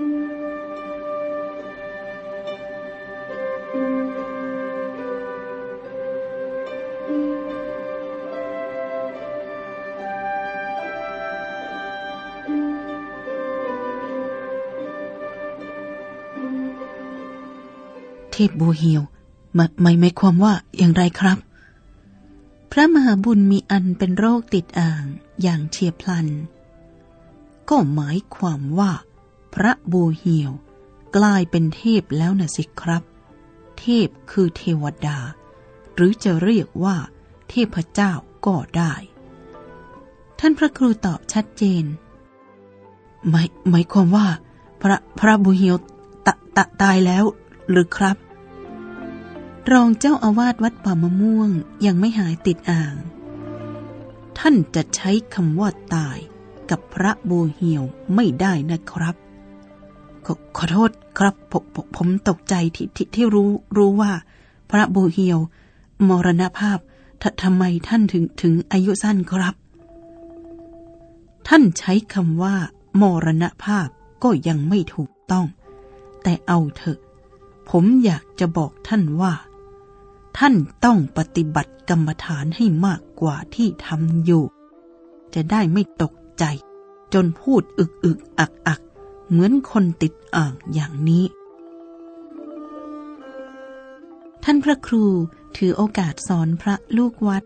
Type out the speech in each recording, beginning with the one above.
เทพบัวเหียวหมายหมายหมายความว่าอย่างไรครับ พระมหาบุญมีอันเป็นโรคติดอ่างอย่างเฉียบพลัน ก็หมายความว่า พระบัวเหียว กลายเป็นเทพแล้วนะสิครับ เทพคือเทวดา หรือจะเรียกว่า เทพเจ้าก็ได้ ท่านพระครูตอบชัดเจน หมายหมายความว่า พระพระบุเหียวตะตะตายแล้วหรือครับ รองเจ้าอาวาสวัดป่ามะม่วงยังไม่หายติดอ่าง ท่านจะใช้คำว่าตายกับพระบัวเหียวไม่ได้นะครับ ขอขอโทษครับผมผมตกใจที่ที่ที่รู้รู้ว่า พระบัวเหียว มรณภาพททำไมท่านถึงถึงอายุสั้นครับ ท่านใช้คำว่า มรณภาพก็ยังไม่ถูกต้อง แต่เอาเถอะ ผมอยากจะบอกท่านว่า ท่านต้องปฏิบัติกรรมฐานให้มากกว่าที่ทำอยู่ จะได้ไม่ตกใจ จนพูดอึกอึกอักอัก เหมือนคนติดอ่างอย่างนี้ ท่านพระครูถือโอกาสสอนพระลูกวัด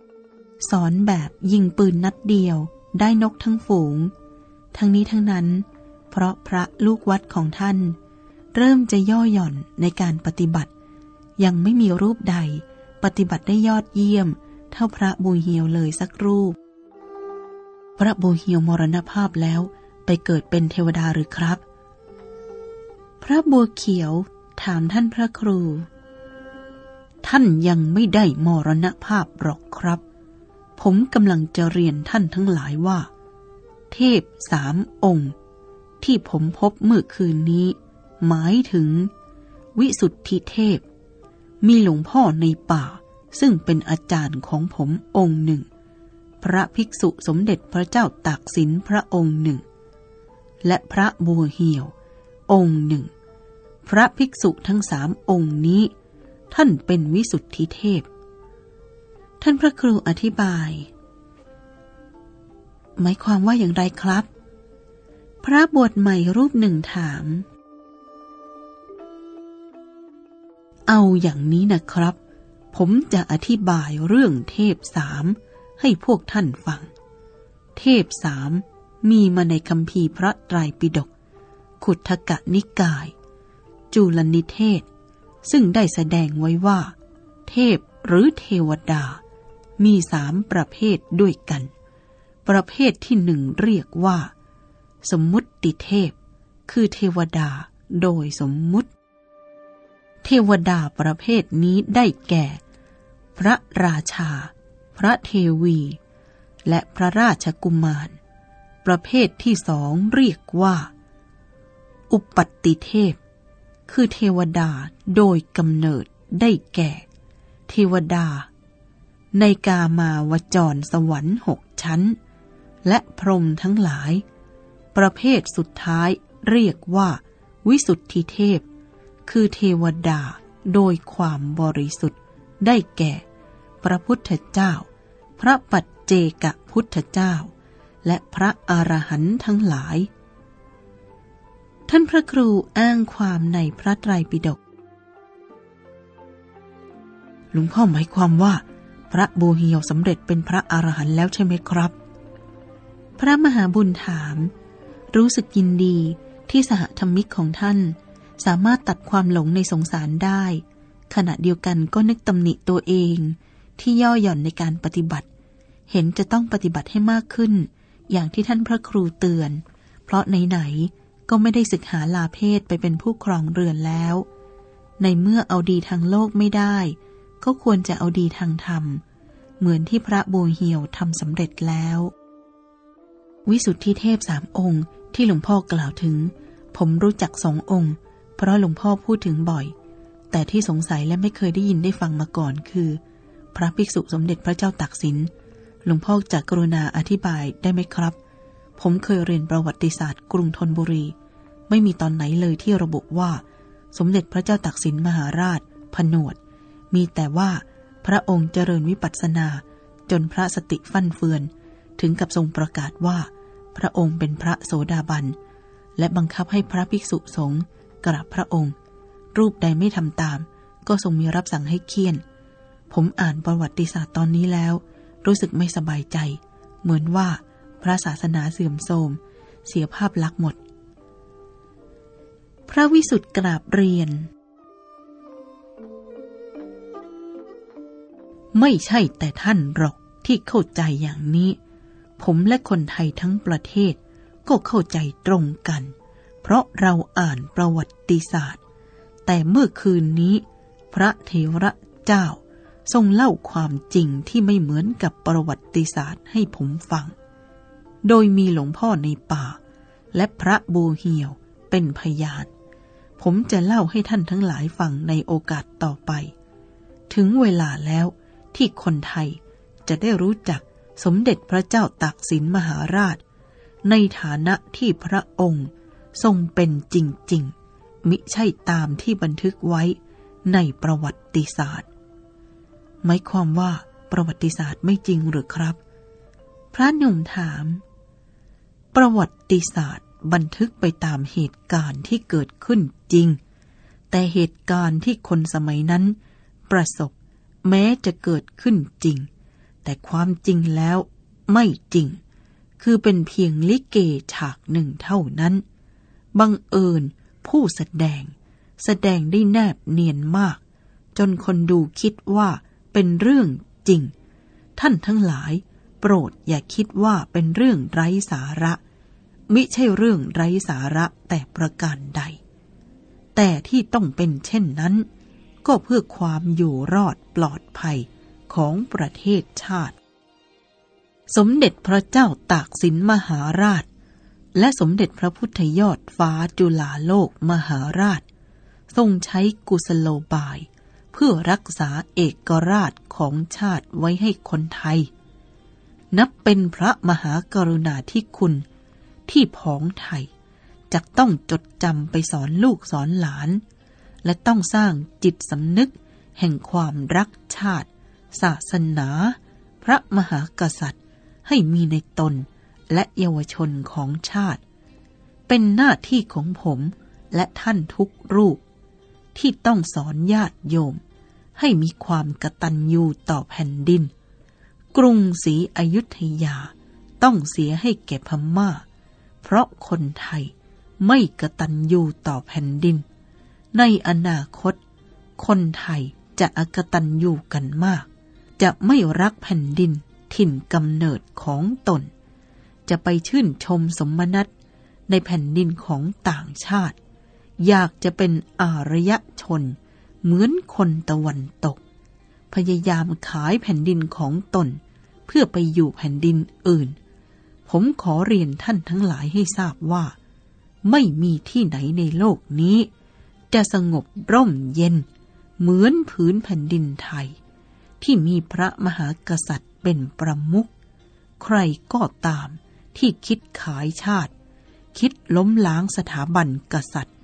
สอนแบบยิงปืนนัดเดียวได้นกทั้งฝูง ทั้งนี้ทั้งนั้น เพราะพระลูกวัดของท่าน เริ่มจะย่อหย่อนในการปฏิบัติ ยังไม่มีรูปใด ปฏิบัติได้ยอดเยี่ยม เท่าพระบูเฮียวเลยสักรูป พระบูเฮียวมรณภาพแล้วไปเกิดเป็นเทวดาหรือครับ พระบัวเขียวถามท่านพระครู ท่านยังไม่ได้มรณภาพหรอกครับ ผมกำลังจะเรียนท่านทั้งหลายว่า เทพสามองค์ ที่ผมพบเมื่อคืนนี้ หมายถึง วิสุทธิเทพ มีหลวงพ่อในป่า ซึ่งเป็นอาจารย์ของผมองค์หนึ่ง พระภิกษุสมเด็จพระเจ้าตากสินพระองค์หนึ่ง และพระบัวเหี่ยว องค์หนึ่ง พระภิกษุทั้งสามองค์นี้ ท่านเป็นวิสุทธิเทพ ท่านพระครูอธิบาย หมายความว่าอย่างไรครับ พระบวชใหม่รูปหนึ่งถาม เอาอย่างนี้นะครับ ผมจะอธิบายเรื่องเทพสามให้พวกท่านฟัง เทพสามมีมาในคำพีร์พระไตรปิฎก ขุทกะนิกาย จุลนิเทศ ซึ่งได้แสดงไว้ว่า เทพหรือเทวดา มีสามประเภทด้วยกัน ประเภทที่หนึ่งเรียกว่า สมมุติเทพ คือเทวดาโดยสมมุติ เทวดาประเภทนี้ได้แก่ พระราชา พระเทวี และพระราชกุมาร ประเภทที่สองเรียกว่า อุปัตติเทพ คือเทวดาโดยกำเนิดได้แก่ เทวดา ในกามาวจรสวรรค์หกชั้น และพรหมทั้งหลาย ประเภทสุดท้ายเรียกว่า วิสุทธิเทพ คือเทวดาโดยความบริสุทธิ์ได้แก่ พระพุทธเจ้า พระปัจเจกพุทธเจ้า และพระอรหันต์ทั้งหลาย ท่านพระครูอ้างความในพระไตรปิฎกหลวงพ่อหมายความว่า พระบูเฮียวสำเร็จเป็นพระอรหันต์แล้วใช่ไหมครับ พระมหาบุญถาม รู้สึกยินดีที่สหธรรมิกของท่าน สามารถตัดความหลงในสงสารได้ ขณะเดียวกันก็นึกตำหนิตัวเอง ที่ย่อหย่อนในการปฏิบัติ เห็นจะต้องปฏิบัติให้มากขึ้น อย่างที่ท่านพระครูเตือน เพราะไหนๆ ก็ไม่ได้ศึกหาลาเพศไปเป็นผู้ครองเรือนแล้ว ในเมื่อเอาดีทางโลกไม่ได้ ก็ควรจะเอาดีทางธรรม เหมือนที่พระบูเหียวทำสำเร็จแล้ว วิสุทธิเทพสามองค์ที่หลวงพ่อกล่าวถึง ผมรู้จักสององค์ เพราะหลวงพ่อพูดถึงบ่อย แต่ที่สงสัยและไม่เคยได้ยินได้ฟังมาก่อนคือ พระภิกษุสมเด็จพระเจ้าตากสินหลวงพ่อจากกรุณาอธิบายได้ไหมครับ ผมเคยเรียนประวัติศาสตร์กรุงธนบุรี ไม่มีตอนไหนเลยที่ระบุว่า สมเด็จพระเจ้าตักสินมหาราช ผนวด มีแต่ว่าพระองค์เจริญวิปัสสนา จนพระสติฟั่นเฟือน ถึงกับทรงประกาศว่า พระองค์เป็นพระโสดาบัน และบังคับให้พระภิกษุสงฆ์กราบพระองค์ รูปใดไม่ทำตาม ก็ทรงมีรับสั่งให้เคี่ยน ผมอ่านประวัติศาสตร์ตอนนี้แล้ว รู้สึกไม่สบายใจ เหมือนว่า พระศาสนาเสื่อมโทรม เสียภาพลักษณ์หมด พระวิสุทธ์กราบเรียน ไม่ใช่แต่ท่านหรอกที่เข้าใจอย่างนี้ ผมและคนไทยทั้งประเทศก็เข้าใจตรงกัน เพราะเราอ่านประวัติศาสตร์ แต่เมื่อคืนนี้ พระเทระเจ้าทรงเล่าความจริงที่ไม่เหมือนกับประวัติศาสตร์ให้ผมฟัง โดยมีหลวงพ่อในป่า และพระบูเหียวเป็นพยาน ผมจะเล่าให้ท่านทั้งหลายฟังในโอกาสต่อไป ถึงเวลาแล้วที่คนไทยจะได้รู้จักสมเด็จพระเจ้าตากสินมหาราช ในฐานะที่พระองค์ทรงเป็นจริง ๆ มิใช่ตามที่บันทึกไว้ในประวัติศาสตร์ หมายความว่าประวัติศาสตร์ไม่จริงหรือครับ พระหนุ่มถาม ประวัติศาสตร์บันทึกไปตามเหตุการณ์ที่เกิดขึ้นจริง แต่เหตุการณ์ที่คนสมัยนั้น ประสบแม้จะเกิดขึ้นจริง แต่ความจริงแล้วไม่จริง คือเป็นเพียงลิเกฉากหนึ่งเท่านั้น บังเอิญผู้แสดง แสดงได้แนบเนียนมาก จนคนดูคิดว่าเป็นเรื่องจริง ท่านทั้งหลาย ปรดอย่าคิดว่าเป็นเรื่องไร้สาระ มิใช่เรื่องไร้สาระแต่ประการใด แต่ที่ต้องเป็นเช่นนั้น ก็เพื่อความอยู่รอดปลอดภัยของประเทศชาติ สมเด็จพระเจ้าตากสินมหาราช และสมเด็จพระพุทธยอดฟ้าจุฬาโลกมหาราช ทรงใช้กุสโลบาย เพื่อรักษาเอกราชของชาติไว้ให้คนไทย นับเป็นพระมหากรุณาธิคุณ ที่ผองไทยจะต้องจดจำไปสอนลูกสอนหลาน และต้องสร้างจิตสำนึกแห่งความรักชาติ ศาสนา พระมหากษัตริย์ให้มีในตนและเยาวชนของชาติ เป็นหน้าที่ของผมและท่านทุกรูป ที่ต้องสอนญาติโยม ให้มีความกตัญญูต่อแผ่นดิน กรุงศรีอยุธยาต้องเสียให้แก่พม่า เพราะคนไทยไม่กระตัญญูต่อแผ่นดิน ในอนาคต คนไทยจะอกตันอยู่กันมาก จะไม่รักแผ่นดินถิ่นกำเนิดของตน จะไปชื่นชมสมนัตในแผ่นดินของต่างชาติ อยากจะเป็นอารยชน เหมือนคนตะวันตก พยายามขายแผ่นดินของตน เพื่อไปอยู่แผ่นดินอื่น ผมขอเรียนท่านทั้งหลายให้ทราบว่า ไม่มีที่ไหนในโลกนี้ จะสงบร่มเย็น เหมือนผืนแผ่นดินไทย ที่มีพระมหากษัตริย์เป็นประมุขใครก็ตามที่คิดขายชาติ คิดล้มล้างสถาบันกษัตริย์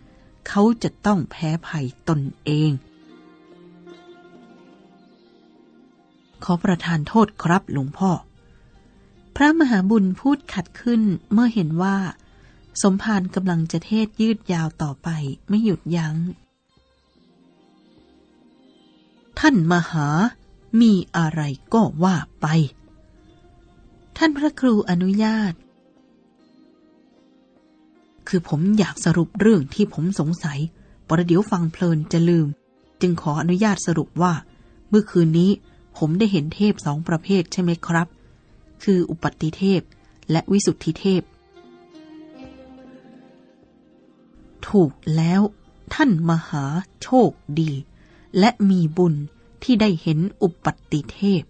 เขาจะต้องแพ้ภัยตนเอง ขอประทานโทษครับหลวงพ่อ พระมหาบุญพูดขัดขึ้นเมื่อเห็นว่า สมภารกำลังจะเทศยืดยาวต่อไปไม่หยุดยัง้ง ท่านมหามีอะไรก็ว่าไป ท่านพระครูอนุญาต คือผมอยากสรุปเรื่องที่ผมสงสัย ประเดี๋ยวฟังเพลินจะลืม จึงขออนุญาตสรุปว่า เมื่อคืนนี้ ผมได้เห็นเทพสองประเภทใช่ไหมครับ คืออุปัติเทพและวิสุทธิเทพ ถูกแล้วท่านมหาโชคดี และมีบุญที่ได้เห็นอุปัติเทพ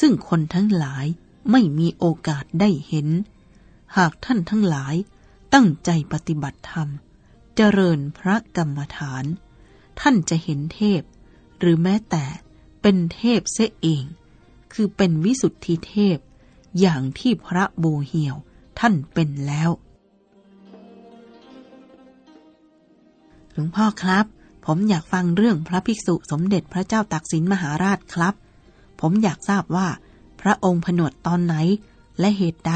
ซึ่งคนทั้งหลายไม่มีโอกาสได้เห็น หากท่านทั้งหลายตั้งใจปฏิบัติธรรม เจริญพระกรรมฐาน ท่านจะเห็นเทพ หรือแม้แต่ เป็นเทพเสเอง คือเป็นวิสุทธิเทพ อย่างที่พระโบเหียวท่านเป็นแล้ว หลวงพ่อครับ ผมอยากฟังเรื่องพระภิกษุสมเด็จพระเจ้าตากสินมหาราชครับ ผมอยากทราบว่า พระองค์ผนวดตอนไหน และเหตุใด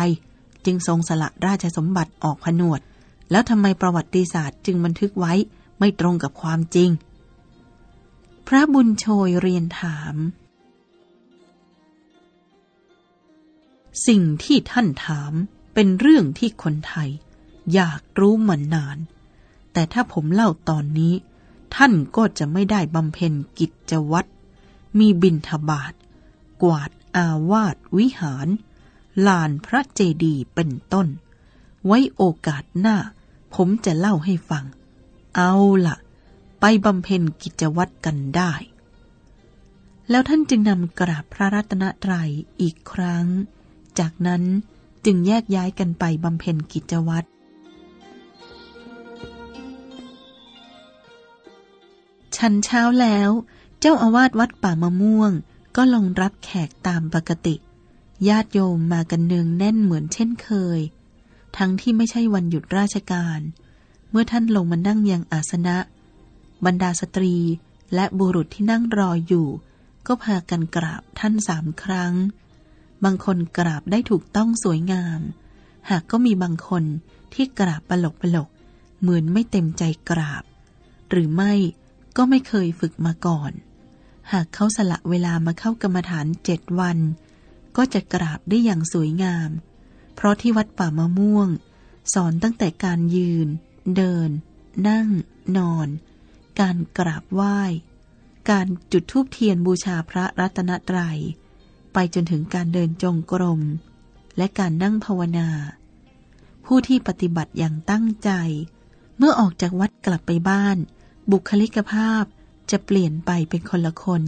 จึงทรงสละราชสมบัติออกผนวด แล้วทำไมประวัติศาสตร์จึงบันทึกไว้ไม่ตรงกับความจริง พระบุญโชยเรียนถาม สิ่งที่ท่านถามเป็นเรื่องที่คนไทย อยากรู้มานาน แต่ถ้าผมเล่าตอนนี้ ท่านก็จะไม่ได้บำเพ็ญกิจวัตร มีบินทบาท กวาดอาวาสวิหาร ลานพระเจดีย์เป็นต้น ไว้โอกาสหน้า ผมจะเล่าให้ฟัง เอาละ่ะ ไปบำเพ็ญกิจวัตรกันได้ แล้วท่านจึงนำกราบพระรัตนตรัยอีกครั้ง จากนั้นจึงแยกย้ายกันไปบำเพ็ญกิจวัตรชันเช้าแล้ว เจ้าอาวาสวัดป่ามะม่วง ก็ลงรับแขกตามปกติ ญาติโยมมากันเนืองแน่นเหมือนเช่นเคย ทั้งที่ไม่ใช่วันหยุดราชการ เมื่อท่านลงมานั่งยังอาสนะ บรรดาสตรีและบุรุษที่นั่งรออยู่ ก็พากันกราบท่านสามครั้ง บางคนกราบได้ถูกต้องสวยงาม หากก็มีบางคนที่กราบปลกปลกเหมือนไม่เต็มใจกราบ หรือไม่ก็ไม่เคยฝึกมาก่อน หากเขาสละเวลามาเข้ากรรมฐานเจ็ดวัน ก็จะกราบได้อย่างสวยงาม เพราะที่วัดป่ามะม่วง สอนตั้งแต่การยืน เดิน นั่ง นอน การกราบไหว้ การจุดธูปเทียนบูชาพระรัตนตรยัย ไปจนถึงการเดินจงกรม และการนั่งภาวนา ผู้ที่ปฏิบัติอย่างตั้งใจ เมื่อออกจากวัดกลับไปบ้าน บุคลิกภาพจะเปลี่ยนไปเป็นคนละคน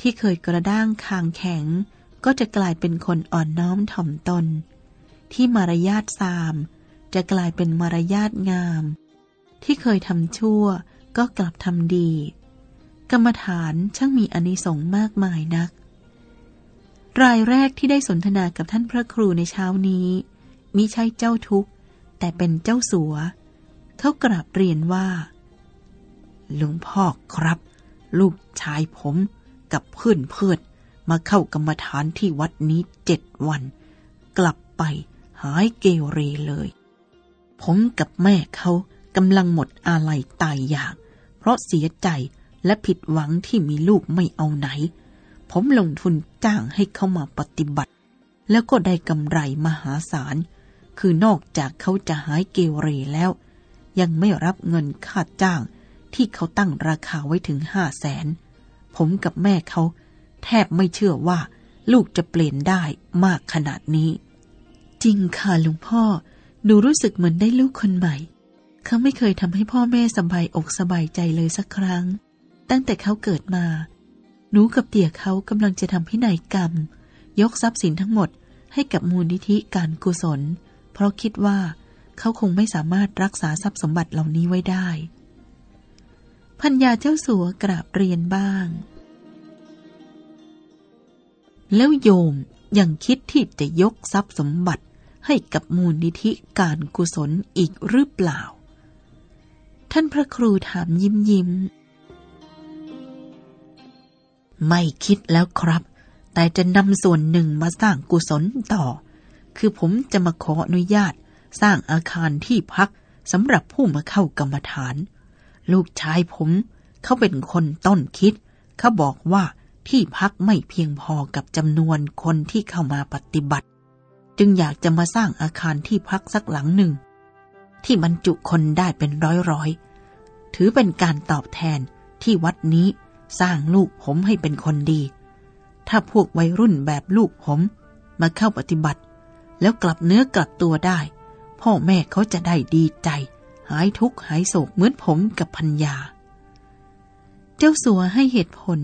ที่เคยกระด้างคางแข็ง ก็จะกลายเป็นคนอ่อนน้อมถ่อมตน ที่มารยาทซาม จะกลายเป็นมารยาทงาม ที่เคยทำชั่ว ก็กลับทำดี กรรมฐานช่างมีอนิสงส์มากมายนัก รายแรกที่ได้สนทนากับท่านพระครูในเช้านี้มิใช่เจ้าทุกข์ แต่เป็นเจ้าสัว เขากราบเรียนว่าหลวงพ่อครับ ลูกชายผมกับเพื่อนเพื่อนมาเข้ากรรมฐานที่วัดนี้เจ็ดวัน กลับไปหายเกเรเลย ผมกับแม่เขา กำลังหมดอาลัยตายอยาก เพราะเสียใจและผิดหวังที่มีลูกไม่เอาไหน ผมลงทุนจ้างให้เขามาปฏิบัติ แล้วก็ได้กำไรมหาศาล คือนอกจากเขาจะหายเกเรแล้ว ยังไม่รับเงินค่าจ้างที่เขาตั้งราคาไว้ถึงห้าแสน ผมกับแม่เขาแทบไม่เชื่อว่าลูกจะเปลี่ยนได้มากขนาดนี้ จริงค่ะลุงพ่อ หนูรู้สึกเหมือนได้ลูกคนใหม่ เขาไม่เคยทำให้พ่อแม่สบายอกสบายใจเลยสักครั้ง ตั้งแต่เขาเกิดมา หนูกับเตี่ยเขากำลังจะทำพินัยกรรม ยกทรัพย์สินทั้งหมดให้กับมูลนิธิการกุศล เพราะคิดว่าเขาคงไม่สามารถรักษาทรัพย์สมบัติเหล่านี้ไว้ได้ พัญญาเจ้าสัวกราบเรียนบ้าง แล้วโยมยังคิดที่จะยกทรัพย์สมบัติให้กับมูลนิธิการกุศลอีกหรือเปล่า ท่านพระครูถามยิ้มยิ้ม ไม่คิดแล้วครับ แต่จะนำส่วนหนึ่งมาสร้างกุศลต่อ คือผมจะมาขออนุญาต สร้างอาคารที่พักสำหรับผู้มาเข้ากรรมฐาน ลูกชายผม เขาเป็นคนต้นคิด เขาบอกว่าที่พักไม่เพียงพอกับจำนวนคนที่เข้ามาปฏิบัติ จึงอยากจะมาสร้างอาคารที่พักสักหลังหนึ่ง ที่บรรจุคนได้เป็นร้อยๆ ถือเป็นการตอบแทนที่วัดนี้สร้างลูกผมให้เป็นคนดี ถ้าพวกวัยรุ่นแบบลูกผมมาเข้าปฏิบัติ แล้วกลับเนื้อกลับตัวได้ พ่อแม่เขาจะได้ดีใจ หายทุกข์หายโศกเหมือนผมกับพัญญา เจ้าสัวให้เหตุผล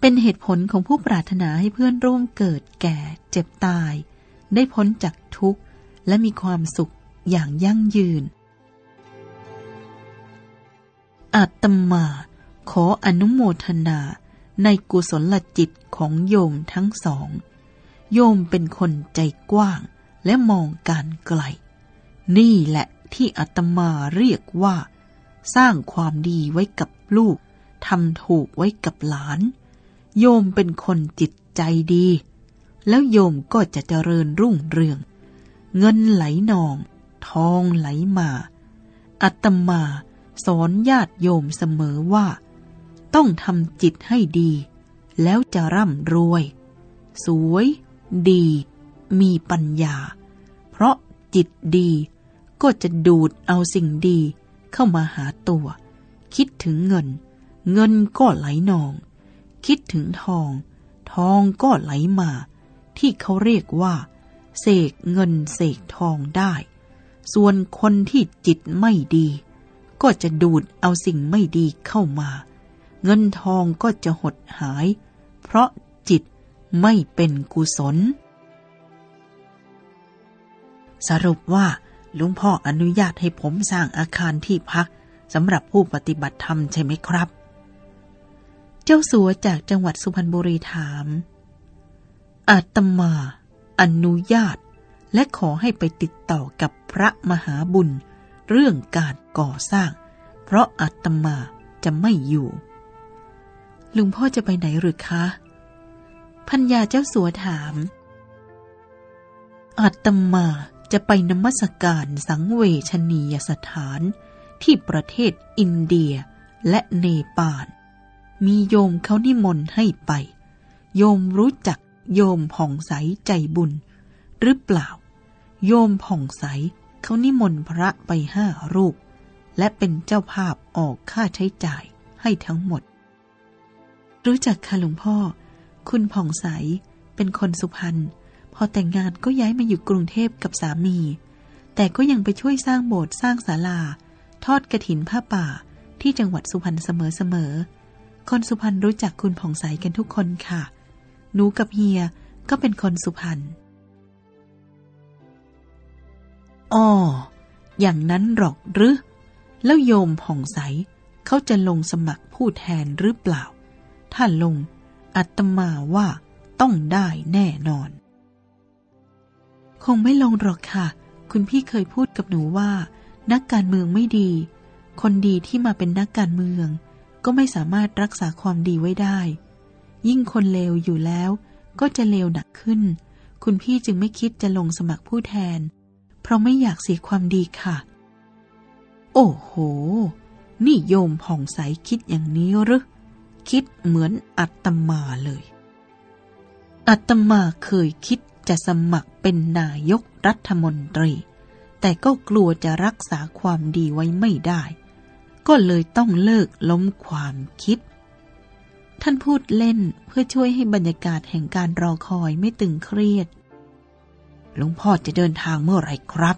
เป็นเหตุผลของผู้ปรารถนาให้เพื่อนร่วมเกิดแก่ เจ็บตาย ได้พ้นจากทุกข์และมีความสุข อย่างยั่งยืน อาตมาขออนุโมทนาในกุศลจิตของโยมทั้งสอง โยมเป็นคนใจกว้างและมองการไกล นี่แหละที่อาตมาเรียกว่า สร้างความดีไว้กับลูกทำถูกไว้กับหลาน โยมเป็นคนจิตใจดี แล้วโยมก็จะเจริญรุ่งเรือง เงินไหลนอง ทองไหลมา อัตมาสอนญาติโยมเสมอว่า ต้องทำจิตให้ดี แล้วจะร่ำรวย สวย ดี มีปัญญา เพราะจิตดีก็จะดูดเอาสิ่งดีเข้ามาหาตัว คิดถึงเงิน เงินก็ไหลนอง คิดถึงทอง ทองก็ไหลมา ที่เขาเรียกว่า เสกเงินเสกทองได้ ส่วนคนที่จิตไม่ดี ก็จะดูดเอาสิ่งไม่ดีเข้ามา เงินทองก็จะหดหาย เพราะจิตไม่เป็นกุศล สรุปว่าลวงพ่ออนุญาตให้ผมสร้างอาคารที่พักสำหรับผู้ปฏิบัติธรรมใช่ไหมครับ เจ้าสัวจากจังหวัดสุพรรณบุรีถามอาตมา อนุญาต และขอให้ไปติดต่อกับพระมหาบุญ เรื่องการก่อสร้าง เพราะอาตมาจะไม่อยู่ ลุงพ่อจะไปไหนหรือคะพัญญาเจ้าสัวถาม อาตมาจะไปนมัสการสังเวชนียสถานที่ประเทศอินเดียและเนปาล มีโยมเขานิมนต์ให้ไป โยมรู้จักโยมผ่องใสใจบุญ หรือเปล่า โยมผ่องใสเขานิมนต์พระไปห้ารูป และเป็นเจ้าภาพออกค่าใช้จ่ายให้ทั้งหมด รู้จักค่ะหลวงพ่อ คุณผ่องใสเป็นคนสุพรรณพอแต่งงานก็ย้ายมาอยู่กรุงเทพกับสามี แต่ก็ยังไปช่วยสร้างโบสถ์สร้างศาลา ทอดกระถินผ้าป่าที่จังหวัดสุพรรณเสมอๆคนสุพรรณรู้จักคุณผ่องใสกันทุกคนค่ะ หนูกับเฮียก็เป็นคนสุพรรณ อ๋ออย่างนั้นหรอกหรือ แล้วโยมผ่องใส เขาจะลงสมัครผู้แทนหรือเปล่า ถ้าลง อัตมาว่าต้องได้แน่นอน คงไม่ลงหรอกค่ะ คุณพี่เคยพูดกับหนูว่า นักการเมืองไม่ดี คนดีที่มาเป็นนักการเมือง ก็ไม่สามารถรักษาความดีไว้ได้ ยิ่งคนเลวอยู่แล้ว ก็จะเลวหนักขึ้น คุณพี่จึงไม่คิดจะลงสมัครผู้แทน ราะไม่อยากเสียความดีค่ะ โอ้โห นี่โยมผ่องใสคิดอย่างนี้หรือคิดเหมือนอัตมาเลย อัตมาเคยคิดจะสมัครเป็นนายกรัฐมนตรี แต่ก็กลัวจะรักษาความดีไว้ไม่ได้ ก็เลยต้องเลิกล้มความคิด ท่านพูดเล่นเพื่อช่วยให้บรรยากาศแห่งการรอคอยไม่ตึงเครียด หลวงพ่อจะเดินทางเมื่อไรครับ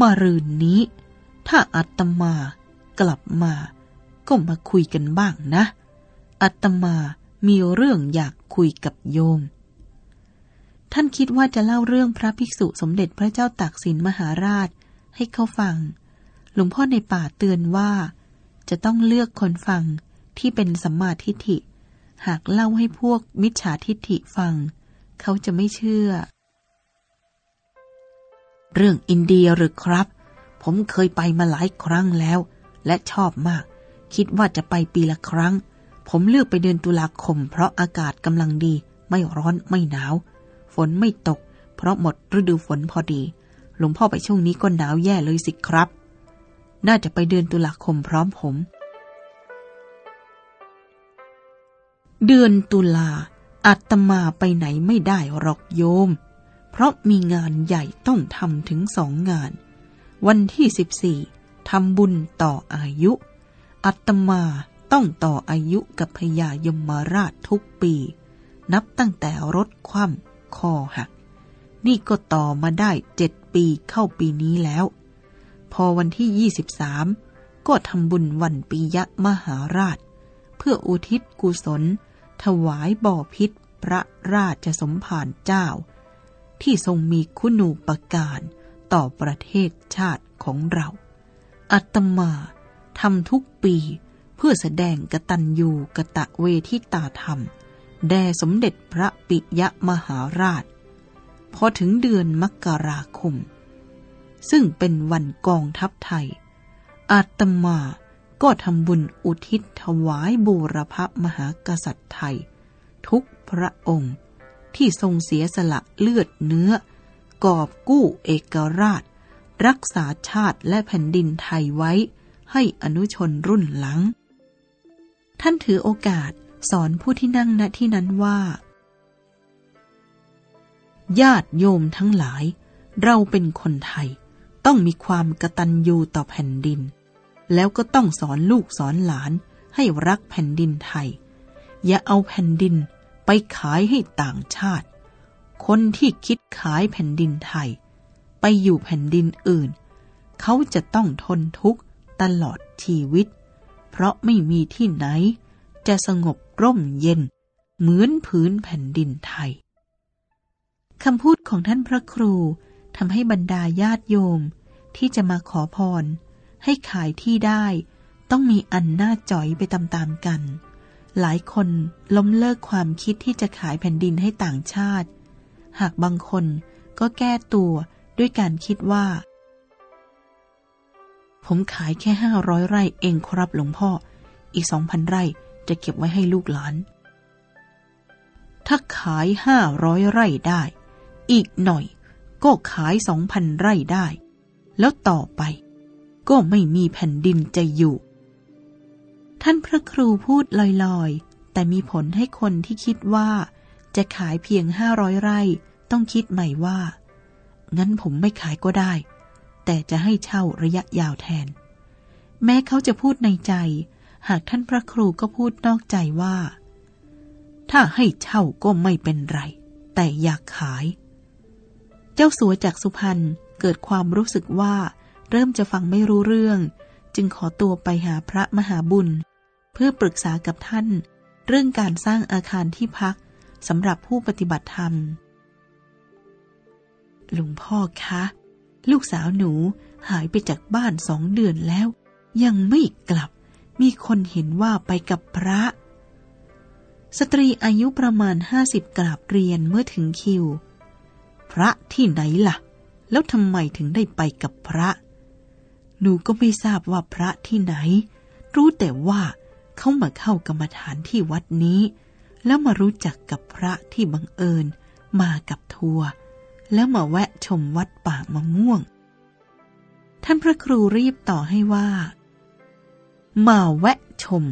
มารืนนี้ ถ้าอัตมากลับมา ก็มาคุยกันบ้างนะอัตมามีเรื่องอยากคุยกับโยม ท่านคิดว่าจะเล่าเรื่องพระภิกษุสมเด็จพระเจ้าตากสินมหาราช ให้เขาฟัง หลวงพ่อในป่าเตือนว่า จะต้องเลือกคนฟังที่เป็นสัมมาทิฏฐิ หากเล่าให้พวกมิจฉาทิฏฐิฟัง เขาจะไม่เชื่อ เรื่องอินเดียหรือครับ ผมเคยไปมาหลายครั้งแล้ว และชอบมาก คิดว่าจะไปปีละครั้ง ผมเลือกไปเดือนตุลาคม เพราะอากาศกำลังดี ไม่ร้อนไม่หนาว ฝนไม่ตก เพราะหมดฤดูฝนพอดี หลวงพ่อไปช่วงนี้ก็หนาวแย่เลยสิครับ น่าจะไปเดือนตุลาคมพร้อมผม เดือนตุลาอาตมาไปไหนไม่ได้หรอกโยม เพราะมีงานใหญ่ต้องทำถึงสองงาน วันที่สิบสี่ทำบุญต่ออายุอาตมาต้องต่ออายุกับพญายมราชทุกปี นับตั้งแต่รถคว่ำคอหัก นี่ก็ต่อมาได้เจ็ดปีเข้าปีนี้แล้ว พอวันที่ยี่สิบสามก็ทำบุญวันปียะมหาราช เพื่ออุทิศกุศล ถวายบ่อพิษพระราชสมภารเจ้า ที่ทรงมีคุณูปการต่อประเทศชาติของเรา อัตมาทำทุกปีเพื่อแสดงกตัญญูกะตะเวทิตาธรรม แด่สมเด็จพระปิยมหาราช พอถึงเดือนมกราคม ซึ่งเป็นวันกองทัพไทย อาตมาก็ทำบุญอุทิศถวายบูรพมหากษัตริย์ไทย ทุกพระองค์ ที่ทรงเสียสละเลือดเนื้อ กอบกู้เอกราช รักษาชาติและแผ่นดินไทยไว้ ให้อนุชนรุ่นหลัง ท่านถือโอกาสสอนผู้ที่นั่งณที่นั้นว่า ญาติโยมทั้งหลาย เราเป็นคนไทย ต้องมีความกตัญญูต่อแผ่นดิน แล้วก็ต้องสอนลูกสอนหลานให้รักแผ่นดินไทย อย่าเอาแผ่นดิน ไปขายให้ต่างชาติ คนที่คิดขายแผ่นดินไทย ไปอยู่แผ่นดินอื่น เขาจะต้องทนทุกข์ตลอดชีวิต เพราะไม่มีที่ไหน จะสงบร่มเย็น เหมือนพื้นแผ่นดินไทยคำพูดของท่านพระครูทำให้บรรดาญาติโยมที่จะมาขอพร ให้ขายที่ได้ ต้องมีอันหน้าจ่อยไปตามๆกัน หลายคนล้มเลิกความคิดที่จะขายแผ่นดินให้ต่างชาติ หากบางคนก็แก้ตัวด้วยการคิดว่า ผมขายแค่ห้าร้อยไร่เองครับหลวงพ่อ อีกสองพันไร่จะเก็บไว้ให้ลูกหลาน ถ้าขายห้าร้อยไร่ได้ อีกหน่อยก็ขายสองพันไร่ได้ แล้วต่อไปก็ไม่มีแผ่นดินจะอยู่ ท่านพระครูพูดลอยๆ แต่มีผลให้คนที่คิดว่า จะขายเพียงห้าร้อยไร่ ต้องคิดใหม่ว่า งั้นผมไม่ขายก็ได้ แต่จะให้เช่าระยะยาวแทน แม้เขาจะพูดในใจ หากท่านพระครูก็พูดนอกใจว่า ถ้าให้เช่าก็ไม่เป็นไร แต่อยากขาย เจ้าสัวจากสุพรรณเกิดความรู้สึกว่า เริ่มจะฟังไม่รู้เรื่อง จึงขอตัวไปหาพระมหาบุญ เพื่อปรึกษากับท่าน เรื่องการสร้างอาคารที่พักสำหรับผู้ปฏิบัติธรรม หลวงพ่อคะ ลูกสาวหนูหายไปจากบ้านสองเดือนแล้ว ยังไม่กลับ มีคนเห็นว่าไปกับพระ สตรีอายุประมาณห้าสิบกราบเรียนเมื่อถึงคิว พระที่ไหนละ่ะ แล้วทำไมถึงได้ไปกับพระ หนูก็ไม่ทราบว่าพระที่ไหน รู้แต่ว่า เขามาเข้ากรรมฐานที่วัดนี้ แล้วมารู้จักกับพระที่บังเอิญ มากับทัวร์แล้วมาแวะชมวัดป่ามะม่วง ท่านพระครูรีบต่อให้ว่า มาแวะชม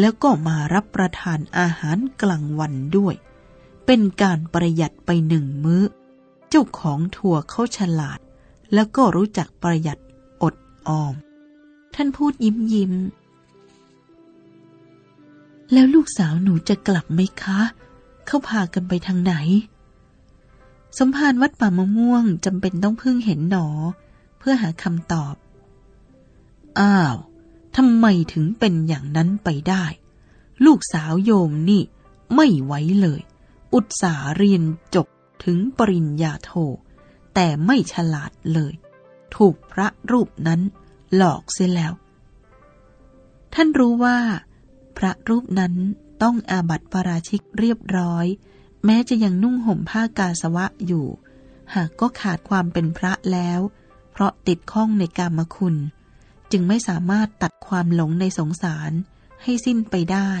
แล้วก็มารับประทานอาหารกลางวันด้วย เป็นการประหยัดไปหนึ่งมื้อ เจ้าของทัวร์เขาฉลาด แล้วก็รู้จักประหยัดอดออม ท่านพูดยิ้มยิ้ม แล้วลูกสาวหนูจะกลับไหมคะ เขาพากันไปทางไหน สมภารวัดป่ามะม่วงจำเป็นต้องพึ่งเห็นหนอ เพื่อหาคำตอบ อ้าวทำไมถึงเป็นอย่างนั้นไปได้ ลูกสาวโยมนี่ไม่ไว้เลย อุตสาเรียนจบถึงปริญญาโท แต่ไม่ฉลาดเลย ถูกพระรูปนั้นหลอกเสียแล้ว ท่านรู้ว่า พระรูปนั้นต้องอาบัติปราชิกเรียบร้อย แม้จะยังนุ่งห่มผ้ากาสวะอยู่ หากก็ขาดความเป็นพระแล้ว เพราะติดข้องในกามคุณ จึงไม่สามารถตัดความหลงในสงสารให้สิ้นไปได้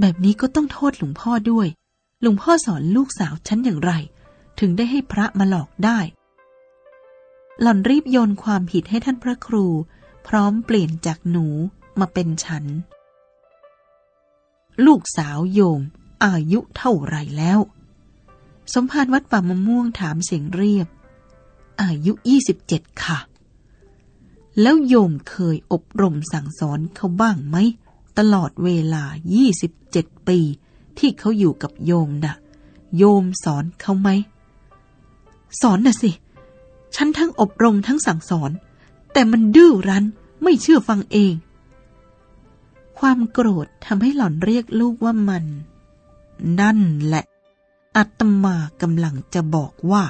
แบบนี้ก็ต้องโทษหลวงพ่อด้วย หลวงพ่อสอนลูกสาวฉันอย่างไร ถึงได้ให้พระมาหลอกได้ หล่อนรีบโยนความผิดให้ท่านพระครู พร้อมเปลี่ยนจากหนูมาเป็นฉัน ลูกสาวโยม อายุเท่าไรแล้ว สมภารวัดป่ามะม่วงถามเสียงเรียบ อายุยี่สิบเจ็ดค่ะ แล้วโยมเคยอบรมสั่งสอนเขาบ้างไหม ตลอดเวลายี่สิบเจ็ดปี ที่เขาอยู่กับโยมนะ่ะ โยมสอนเขาไหม สอนน่ะสิ ฉันทั้งอบรมทั้งสั่งสอน แต่มันดื้อรั้น ไม่เชื่อฟังเอง ความโกรธทำให้หล่อนเรียกลูกว่ามัน นั่นแหละอาตมากำลังจะบอกว่า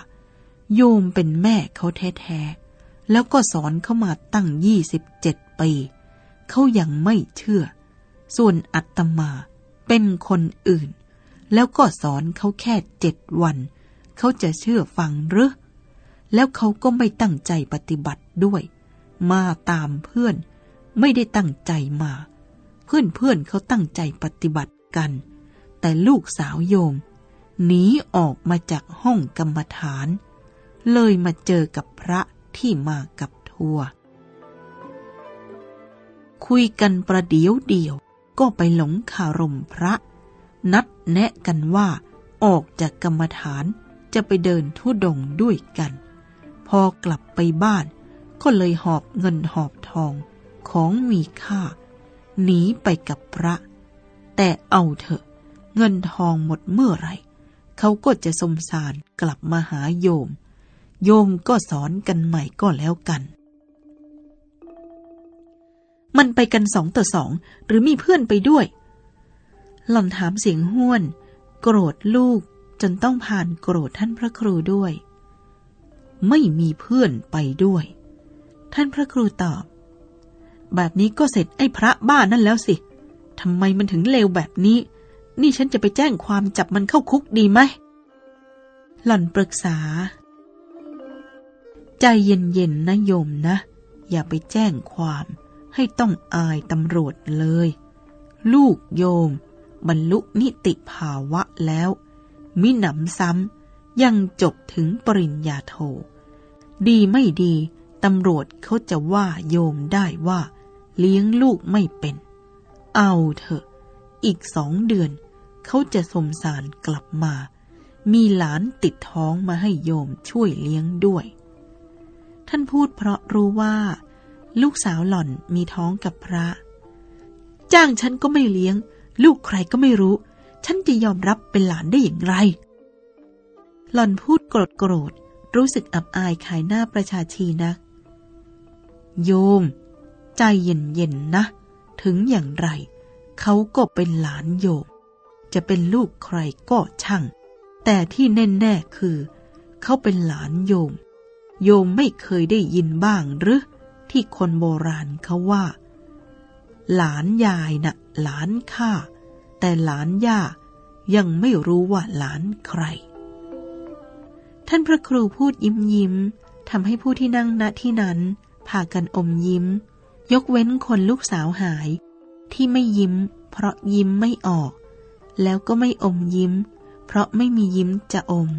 โยมเป็นแม่เขาแท้ๆ แล้วก็สอนเขามาตั้งยี่สิบเจ็ดปีเขายังไม่เชื่อ ส่วนอัตมาเป็นคนอื่น แล้วก็สอนเขาแค่เจ็ดวัน เขาจะเชื่อฟังหรือ แล้วเขาก็ไม่ตั้งใจปฏิบัติด้วย มาตามเพื่อน ไม่ได้ตั้งใจมา เพื่อนเพื่อนเขาตั้งใจปฏิบัติกัน แต่ลูกสาวโยมหนีออกมาจากห้องกรรมฐาน เลยมาเจอกับพระที่มากับทัวคุยกันประเดี๋ยวเดียวก็ไปหลงคารมพระ นัดแนะกันว่าออกจากกรรมฐานจะไปเดินทุดงด้วยกัน พอกลับไปบ้าน ก็เลยหอบเงินหอบทองของมีค่าหนีไปกับพระ แต่เอาเถอะ เงินทองหมดเมื่อไรเขาก็จะสมสารกลับมาหาโยม โยมก็สอนกันใหม่ก็แล้วกัน มันไปกันสองต่อสองหรือมีเพื่อนไปด้วย หล่อนถามเสียงห้วน โกรธลูกจนต้องผ่านโกรธท่านพระครูด้วย ไม่มีเพื่อนไปด้วย ท่านพระครูตอบ แบบนี้ก็เสร็จไอ้พระบ้านั่นแล้วสิทำไมมันถึงเลวแบบนี้ นี่ฉันจะไปแจ้งความจับมันเข้าคุกดีไหม หล่อนปรึกษา ใจเย็นๆนะโยมนะ อย่าไปแจ้งความให้ต้องอายตำรวจเลย ลูกโยม บรรลุนิติภาวะแล้ว มิหนำซ้ำยังจบถึงปริญญาโท ดีไม่ดี ตำรวจเขาจะว่าโยมได้ว่า เลี้ยงลูกไม่เป็น เอาเถอะ อีกสองเดือน เขาจะสมสารกลับมา มีหลานติดท้องมาให้โยมช่วยเลี้ยงด้วย ท่านพูดเพราะรู้ว่า ลูกสาวหล่อนมีท้องกับพระ จ้างฉันก็ไม่เลี้ยง ลูกใครก็ไม่รู้ ฉันจะยอมรับเป็นหลานได้อย่างไร หล่อนพูดโกรธโกรธรู้สึกอับอายขายหน้าประชาชีนะ โยม ใจเย็นๆนะ ถึงอย่างไร เขาก็เป็นหลานโยม จะเป็นลูกใครก็ช่าง แต่ที่แน่ๆคือ เขาเป็นหลานโยม โยมไม่เคยได้ยินบ้างหรือที่คนโบราณเขาว่า หลานยายนะ่ะ หลานข้าแต่หลานย่ายังไม่รู้ว่าหลานใคร ท่านพระครูพูดยิ้มยิ้มทำให้ผู้ที่นั่งณที่นั้น พากันอมยิ้ม ยกเว้นคนลูกสาวหาย ที่ไม่ยิ้ม เพราะยิ้มไม่ออก แล้วก็ไม่อมยิ้ม เพราะไม่มียิ้มจะอม